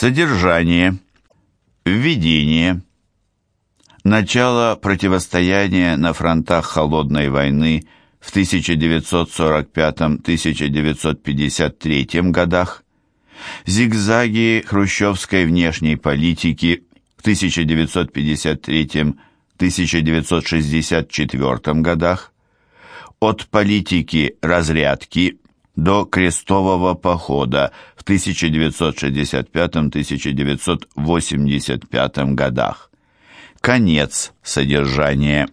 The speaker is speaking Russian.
Содержание. Введение. Начало противостояния на фронтах Холодной войны в 1945-1953 годах. Зигзаги хрущевской внешней политики в 1953-1964 годах. От политики разрядки до крестового похода в 1965-1985 годах. Конец содержания.